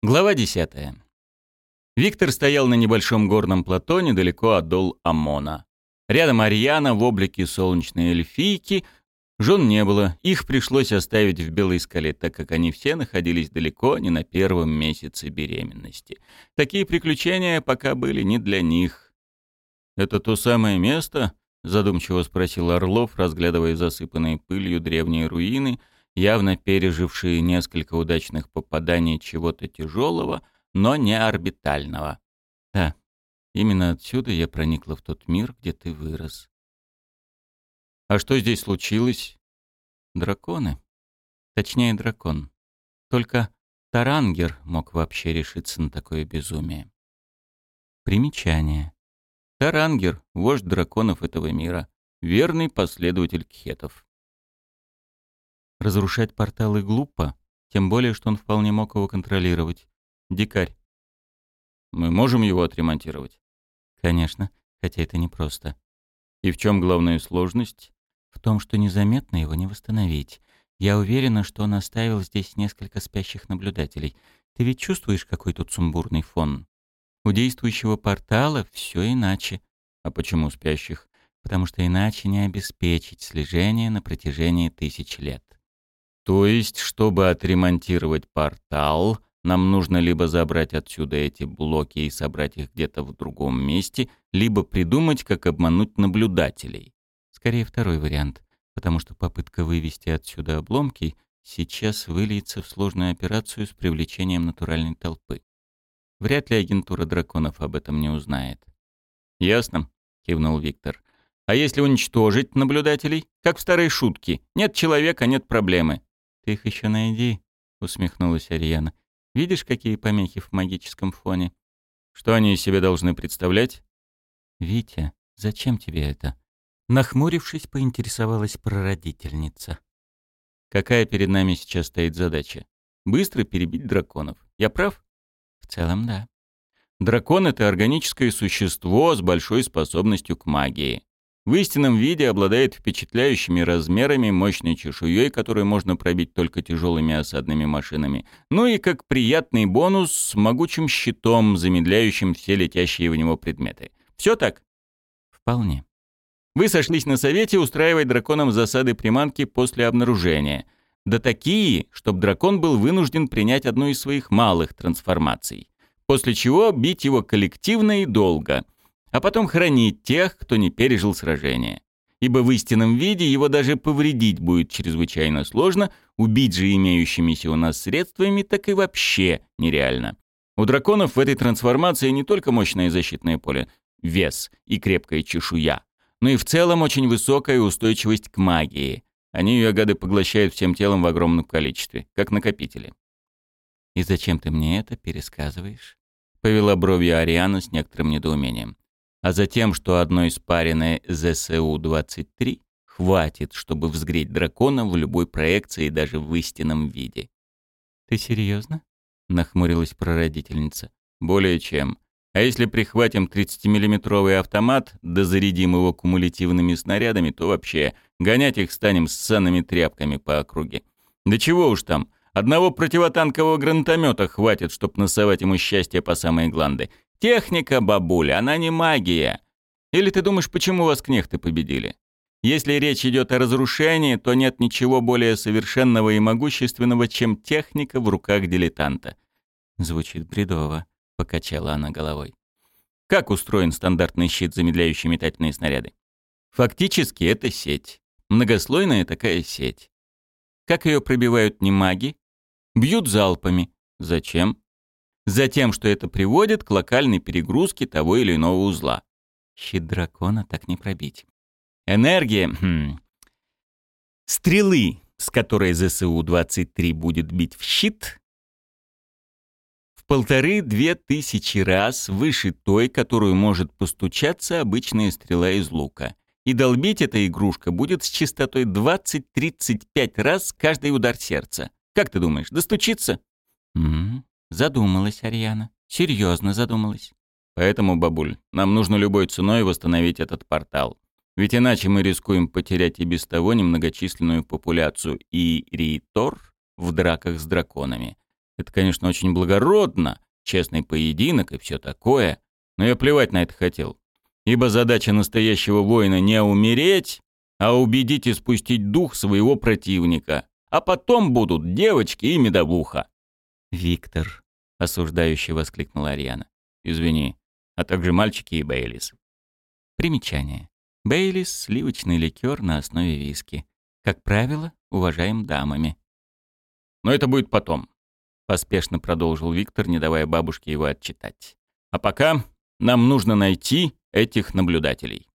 Глава 10. Виктор стоял на небольшом горном плато недалеко от дол Амона. Рядом Ариана в облике солнечной эльфийки. Жен не было, их пришлось оставить в Белой скале, так как они все находились далеко не на первом месяце беременности. Такие приключения пока были не для них. «Это то самое место?» — задумчиво спросил Орлов, разглядывая засыпанные пылью древние руины — явно пережившие несколько удачных попаданий чего-то тяжелого, но не орбитального. Да, именно отсюда я проникла в тот мир, где ты вырос. А что здесь случилось? Драконы. Точнее, дракон. Только Тарангер мог вообще решиться на такое безумие. Примечание. Тарангер — вождь драконов этого мира, верный последователь кхетов. Разрушать порталы глупо, тем более, что он вполне мог его контролировать. Дикарь. Мы можем его отремонтировать? Конечно, хотя это непросто. И в чем главная сложность? В том, что незаметно его не восстановить. Я уверена, что он оставил здесь несколько спящих наблюдателей. Ты ведь чувствуешь, какой тут сумбурный фон? У действующего портала все иначе. А почему спящих? Потому что иначе не обеспечить слежение на протяжении тысяч лет. То есть, чтобы отремонтировать портал, нам нужно либо забрать отсюда эти блоки и собрать их где-то в другом месте, либо придумать, как обмануть наблюдателей. Скорее второй вариант, потому что попытка вывести отсюда обломки сейчас выльется в сложную операцию с привлечением натуральной толпы. Вряд ли агентура драконов об этом не узнает. «Ясно», — кивнул Виктор. «А если уничтожить наблюдателей? Как в старой шутке. Нет человека, нет проблемы. «Ты их еще найди», — усмехнулась Ариана. «Видишь, какие помехи в магическом фоне?» «Что они из себя должны представлять?» «Витя, зачем тебе это?» Нахмурившись, поинтересовалась прародительница. «Какая перед нами сейчас стоит задача? Быстро перебить драконов. Я прав?» «В целом, да». Дракон — это органическое существо с большой способностью к магии. В истинном виде обладает впечатляющими размерами, мощной чешуей, которую можно пробить только тяжелыми осадными машинами. Ну и как приятный бонус с могучим щитом, замедляющим все летящие в него предметы. Все так? Вполне. Вы сошлись на совете устраивать драконам засады приманки после обнаружения. Да такие, чтобы дракон был вынужден принять одну из своих малых трансформаций. После чего бить его коллективно и долго – а потом хранить тех, кто не пережил сражение. Ибо в истинном виде его даже повредить будет чрезвычайно сложно, убить же имеющимися у нас средствами так и вообще нереально. У драконов в этой трансформации не только мощное защитное поле, вес и крепкая чешуя, но и в целом очень высокая устойчивость к магии. Они ее гады поглощают всем телом в огромном количестве, как накопители. «И зачем ты мне это пересказываешь?» — повела бровью Ариана с некоторым недоумением а затем, что одной спаренной ЗСУ-23 хватит, чтобы взгреть дракона в любой проекции, даже в истинном виде. «Ты серьезно? нахмурилась прародительница. «Более чем. А если прихватим 30-миллиметровый автомат, да зарядим его кумулятивными снарядами, то вообще гонять их станем с санными тряпками по округе. Да чего уж там, одного противотанкового гранатомета хватит, чтоб насовать ему счастье по самые гланды. Техника, бабуля, она не магия. Или ты думаешь, почему вас кнехты победили? Если речь идет о разрушении, то нет ничего более совершенного и могущественного, чем техника в руках дилетанта. Звучит бредово, покачала она головой. Как устроен стандартный щит, замедляющий метательные снаряды? Фактически это сеть. Многослойная такая сеть. Как ее пробивают не маги? Бьют залпами. Зачем? Затем, что это приводит к локальной перегрузке того или иного узла. Щит дракона так не пробить. Энергия... Хм, стрелы, с которой ЗСУ-23 будет бить в щит, в полторы-две тысячи раз выше той, которую может постучаться обычная стрела из лука. И долбить эта игрушка будет с частотой 20-35 раз каждый удар сердца. Как ты думаешь, достучиться? -м, Задумалась Ариана. Серьезно задумалась. Поэтому, бабуль, нам нужно любой ценой восстановить этот портал. Ведь иначе мы рискуем потерять и без того немногочисленную популяцию и Риитор в драках с драконами. Это, конечно, очень благородно, честный поединок и все такое, но я плевать на это хотел. Ибо задача настоящего воина не умереть, а убедить и спустить дух своего противника. А потом будут девочки и медовуха. «Виктор», — осуждающе воскликнула Ариана. «Извини, а также мальчики и Бейлис». Примечание. Бейлис — сливочный ликер на основе виски. Как правило, уважаем дамами. «Но это будет потом», — поспешно продолжил Виктор, не давая бабушке его отчитать. «А пока нам нужно найти этих наблюдателей».